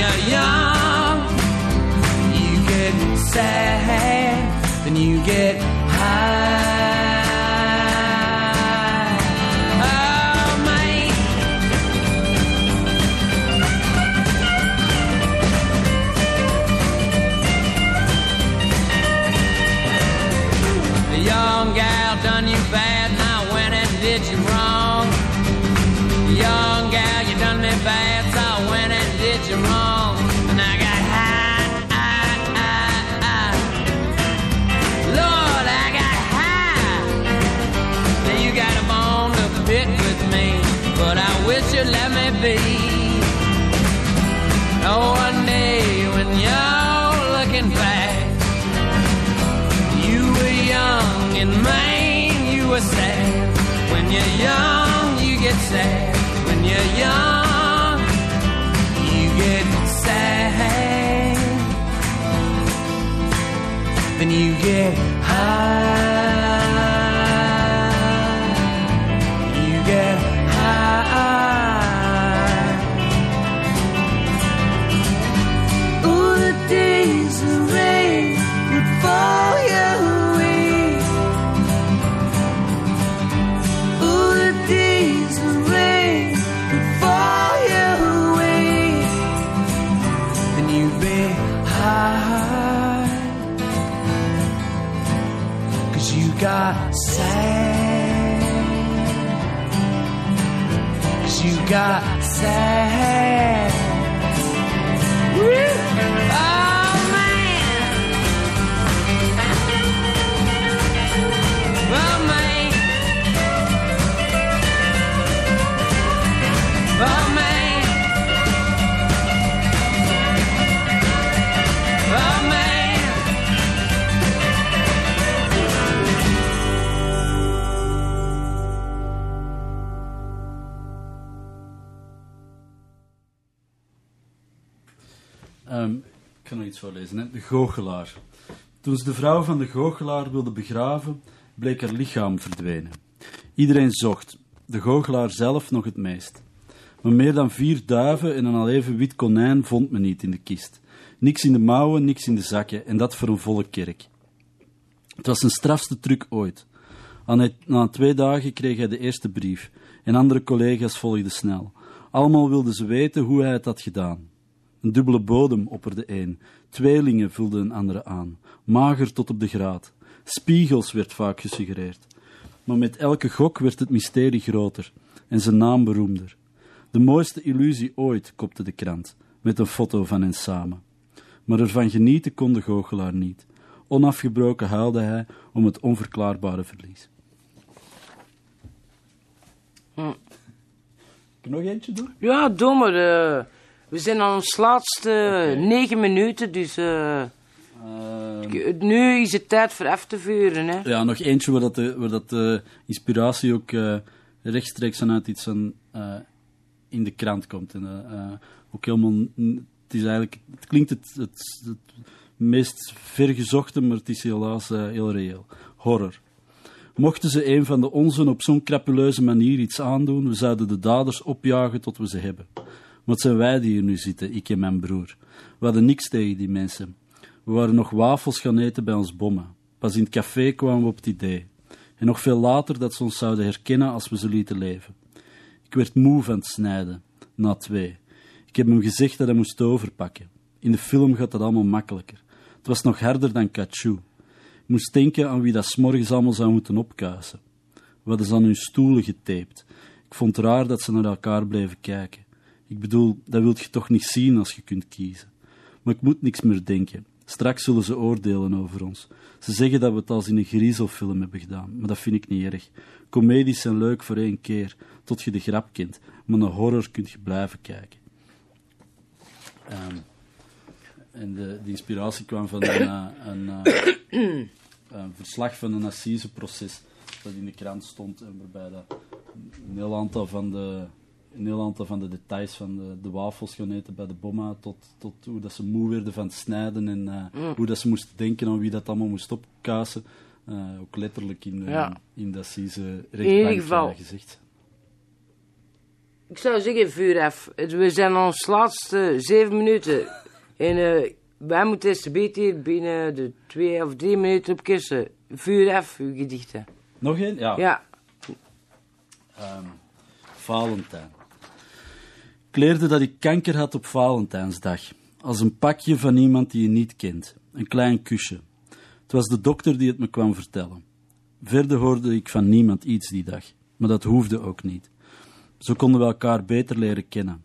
you're young, you get sad, then you get sad. When you're young, you get sad. Then you get high. Got sad. Cause you got sad. Woo! Ah! De goochelaar. Toen ze de vrouw van de goochelaar wilde begraven, bleek haar lichaam verdwenen. Iedereen zocht, de goochelaar zelf nog het meest. Maar meer dan vier duiven en een al even wit konijn vond men niet in de kist. Niks in de mouwen, niks in de zakken, en dat voor een volle kerk. Het was zijn strafste truc ooit. Na twee dagen kreeg hij de eerste brief, en andere collega's volgden snel. Allemaal wilden ze weten hoe hij het had gedaan. Een dubbele bodem opperde een. Tweelingen vulden een andere aan. Mager tot op de graad. Spiegels werd vaak gesuggereerd. Maar met elke gok werd het mysterie groter en zijn naam beroemder. De mooiste illusie ooit, kopte de krant, met een foto van hen samen. Maar ervan genieten kon de goochelaar niet. Onafgebroken huilde hij om het onverklaarbare verlies. Hm. Nog eentje doen? Ja, doe maar. eh, we zijn aan ons laatste negen minuten, dus eh, Ehm, nu is het tijd voor af te vuren. Hè. Ja, nog eentje waar dat de, waar dat de inspiratie ook eh, rechtstreeks vanuit iets eh, in de krant komt. En, eh, eh, ook helemaal, het is eigenlijk, het klinkt het, het, het meest vergezochte, maar het is helaas eh, heel reëel. Horror. Mochten ze een van de onzen op zo'n crapuleuze manier iets aandoen, we zouden de daders opjagen tot we ze hebben. Het zijn wij die hier nu zitten, ik en mijn broer. We hadden niks tegen die mensen. We waren nog wafels gaan eten bij ons bommen. Pas in het café kwamen we op het idee. En nog veel later dat ze ons zouden herkennen als we ze lieten leven. Ik werd moe van het snijden, na twee. Ik heb hem gezegd dat hij moest overpakken. In de film gaat dat allemaal makkelijker. Het was nog harder dan Kachu. Ik moest denken aan wie dat s'morgens allemaal zou moeten opkuisen. We hadden ze aan hun stoelen getaped. Ik vond raar dat ze naar elkaar bleven kijken. Ik bedoel, dat wilt je toch niet zien als je kunt kiezen. Maar ik moet niks meer denken. Straks zullen ze oordelen over ons. Ze zeggen dat we het als in een griezelfilm hebben gedaan, maar dat vind ik niet erg. Comedies zijn leuk voor één keer, tot je de grap kent, maar naar horror kunt je blijven kijken. Ehm, en de, de inspiratie kwam van een, eh, een, eh, een verslag van een assiseproces dat in de krant stond en waarbij dat een heel aantal van de, een heel aantal van de details van de, de wafels gaan eten bij de bomma, tot, tot hoe dat ze moe werden van het snijden en eh, hoe dat ze moesten denken aan wie dat allemaal moest opkazen. Eh, ook letterlijk in, eh, Ja. in assise In rechtbank ieder geval. eh, gezegd. ik zou zeggen vuur F. Het- We zijn ons laatste zeven minuten. En eh, wij moeten een beetje binnen de twee of drie minuten op kussen. Vuur F, uw gedichten. Nog één? Ja. Ja. Ehm, Valentijn. Ik leerde dat ik kanker had op Valentijnsdag. Als een pakje van iemand die je niet kent. Een klein kusje. Het was de dokter die het me kwam vertellen. Verder hoorde ik van niemand iets die dag. Maar dat hoefde ook niet. Zo konden we elkaar beter leren kennen.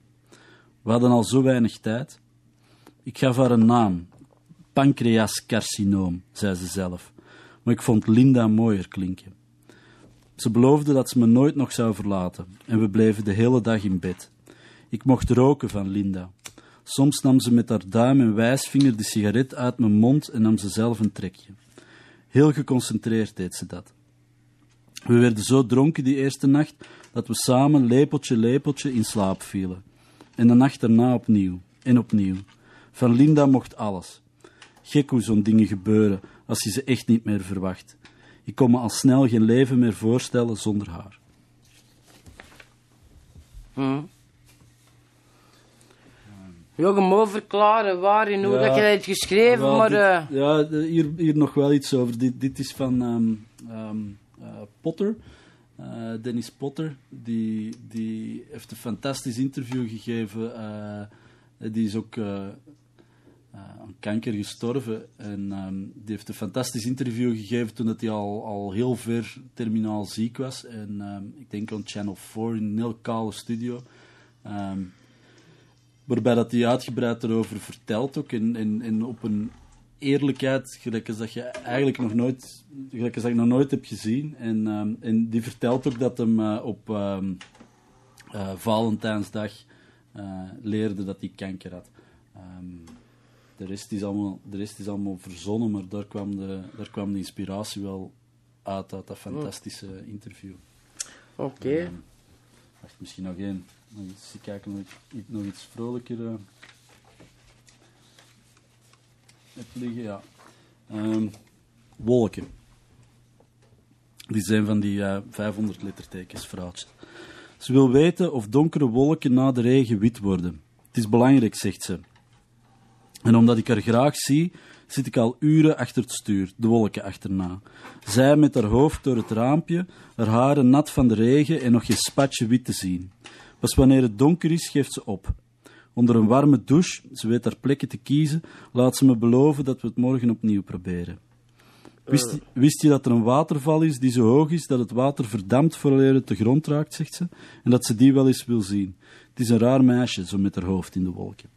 We hadden al zo weinig tijd. Ik gaf haar een naam. Pancreascarcinoom, zei ze zelf. Maar ik vond Linda mooier klinken. Ze beloofde dat ze me nooit nog zou verlaten en we bleven de hele dag in bed. Ik mocht roken van Linda. Soms nam ze met haar duim en wijsvinger de sigaret uit mijn mond en nam ze zelf een trekje. Heel geconcentreerd deed ze dat. We werden zo dronken die eerste nacht dat we samen lepeltje lepeltje in slaap vielen. En de nacht daarna opnieuw en opnieuw. Van Linda mocht alles. Gek hoe zo'n dingen gebeuren als je ze echt niet meer verwacht. Ik kon me al snel geen leven meer voorstellen zonder haar. Hm. Ja, je moet verklaren waar en hoe Ja. dat je dat hebt geschreven, Wel, maar... dit- eh, ja, hier, hier nog wel iets over. Dit, dit is van ehm, ehm, eh, Potter. Eh, Dennis Potter. Die, die heeft een fantastisch interview gegeven. die is ook aan kanker gestorven. En ehm, die heeft een fantastisch interview gegeven toen dat hij al, al heel ver terminaal ziek was. En ik denk aan Channel 4 in een heel kale studio. Waarbij dat hij uitgebreid erover vertelt ook. En, en, en op een eerlijkheid, gelijk als dat je eigenlijk nog nooit, gelijk als dat ik nog nooit heb gezien. En, ehm, en die vertelt ook dat hem eh, op ehm, eh, Valentijnsdag eh, leerde dat hij kanker had. Ehm, de, rest is allemaal, de rest is allemaal verzonnen, maar daar kwam de, daar kwam de inspiratie wel uit, uit dat fantastische interview. Oké. Misschien nog één. Nog iets, ik kijk nog, iets- nog iets vrolijker. eh, heb liggen, ja. Ehm, wolken. Die zijn van die eh 500 lettertekens, vrouwtje. Ze wil weten of donkere wolken na de regen wit worden. Het is belangrijk, zegt ze. En omdat ik haar graag zie, zit ik al uren achter het stuur, de wolken achterna. Zij met haar hoofd door het raampje, haar haren nat van de regen en nog geen spatje wit te zien. Pas wanneer het donker is, geeft ze op. Onder een warme douche, ze weet haar plekken te kiezen, laat ze me beloven dat we het morgen opnieuw proberen. Wist, je- wist je dat er een waterval is die zo hoog is dat het water verdampt vooraleer het de grond raakt, zegt ze, en dat ze die wel eens wil zien. Het is een raar meisje, zo met haar hoofd in de wolken.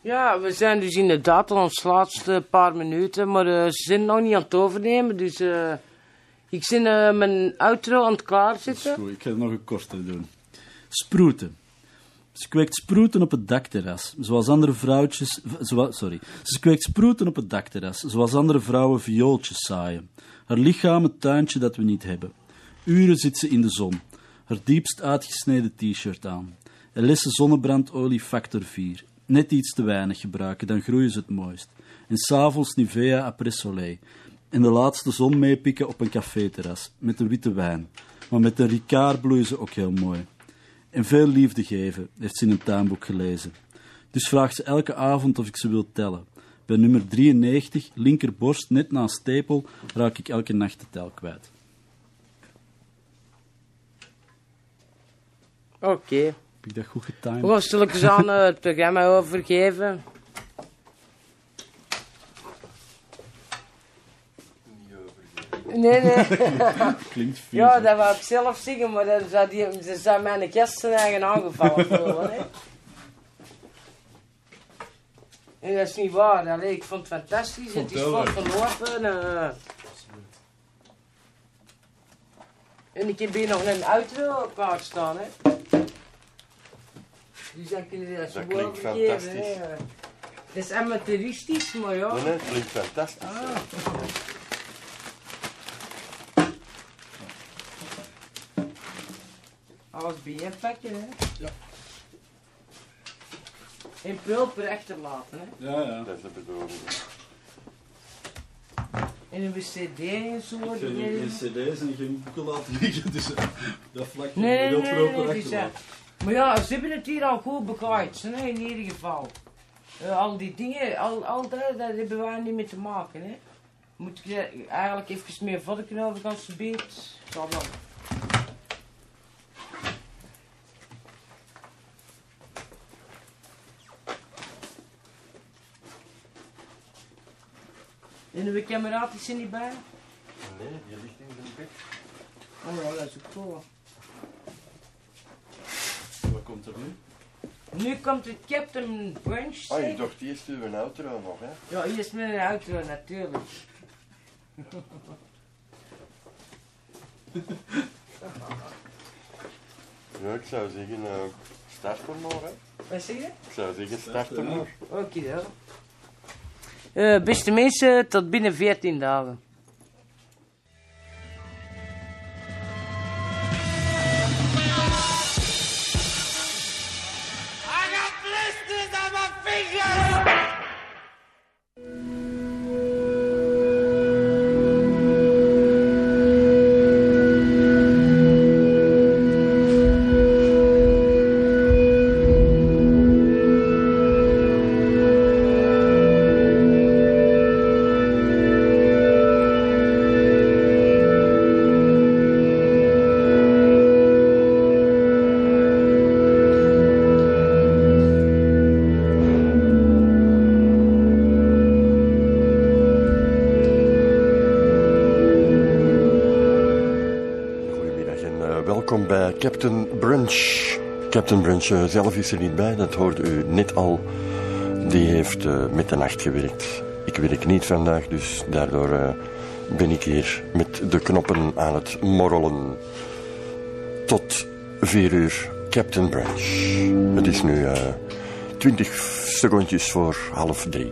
Ja, we zijn dus inderdaad al ons laatste paar minuten, maar eh, ze zijn nog niet aan het overnemen, dus eh, ik ben eh, mijn outro aan het klaarzetten. Goed, ik ga het nog een korter doen. Sproeten. Ze kweekt sproeten op het dakterras, zoals andere vrouwtjes... v- zoa- sorry. Ze kweekt sproeten op het dakterras, zoals andere vrouwen viooltjes zaaien. Haar lichaam het tuintje dat we niet hebben. Uren zit ze in de zon. Haar diepst uitgesneden t-shirt aan. Elisse zonnebrandolie factor 4. Net iets te weinig gebruiken, dan groeien ze het mooist. En s'avonds Nivea après soleil. En de laatste zon meepikken op een caféterras, met een witte wijn. Maar met een Ricard bloeien ze ook heel mooi. En veel liefde geven, heeft ze in een tuinboek gelezen. Dus vraagt ze elke avond of ik ze wil tellen. Bij nummer 93, linkerborst, net na stepel, raak ik elke nacht de tel kwijt. Oké. Heb ik dat goed getimed? We gaan stilletjes aan eh, het programma overgeven. Nee, nee. Klinkt vies. Ja, dat wou ik zelf zeggen, maar dan zou, die, ze zou mijn gasten eigen aangevallen voelen. En dat is niet waar. Allee, ik vond het fantastisch. Het is wel gelopen. eh. En ik heb hier nog een outro klaarstaan. Hè. Dus dan kun je dat zo Dat klinkt fantastisch. hè. Het is amateuristisch, maar ja. Nee, nee, klinkt fantastisch. Alles bijeenpakken, hè. in pulper achterlaten. Hè? Ja, ja. Dat is de bedoeling. In een cd en zo. Ik die- geen, geen cd's en geen boeken laten liggen, dus eh, dat vlak Nee, nee, wil nee, nee, achterlaten. Maar ja, ze hebben het hier al goed bekijkt, hè, in ieder geval. Eh, al die dingen, al, al dat, daar hebben wij niet mee te maken. Hè. Moet ik er eigenlijk even meer vodka over gaan alsjeblieft? Zal wel. En uw kameraad is er niet bij? Nee, die ligt in zijn bed. Oh ja, dat is ook cool. Wat komt er nu? Nu komt de Captain Brunch. Ah, je dacht eerst uw auto nog, hè? Ja, eerst met een auto natuurlijk. Ja, ik zou zeggen, eh start er maar, hè? Wat zeg je? Ik zou zeggen, start er maar. Oké dan. Eh, beste mensen, tot binnen 14 dagen. Captain Brunch eh, zelf is er niet bij, dat hoorde u net al. Die heeft eh, met de nacht gewerkt. Ik werk niet vandaag, dus daardoor eh, ben ik hier met de knoppen aan het morrelen. Tot 4 uur Captain Brunch. Het is nu eh 20 secondjes voor half drie.